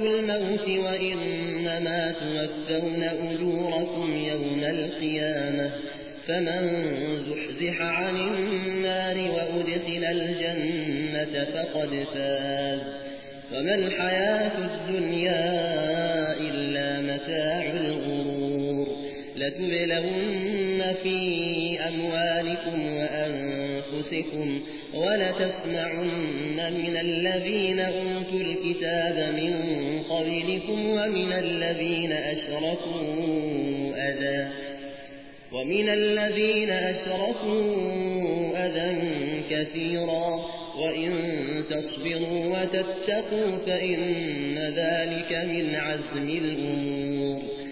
الموت وإنما توفون أجوركم يوم القيامة فمن زحزح عن النار وأدخل الجنة فقد فاز وما الحياة الدنيا إلا متاع الغرور لتبلون في أموالكم وأنفسكم ولتسمعن من الذين أوتوا الكتاب من قبلكم ومن الذين أشركوا أذى ومن الذين أشركوا أذى كثيرا وإن تصبروا وتتقوا فإن ذلك من عزم الأمور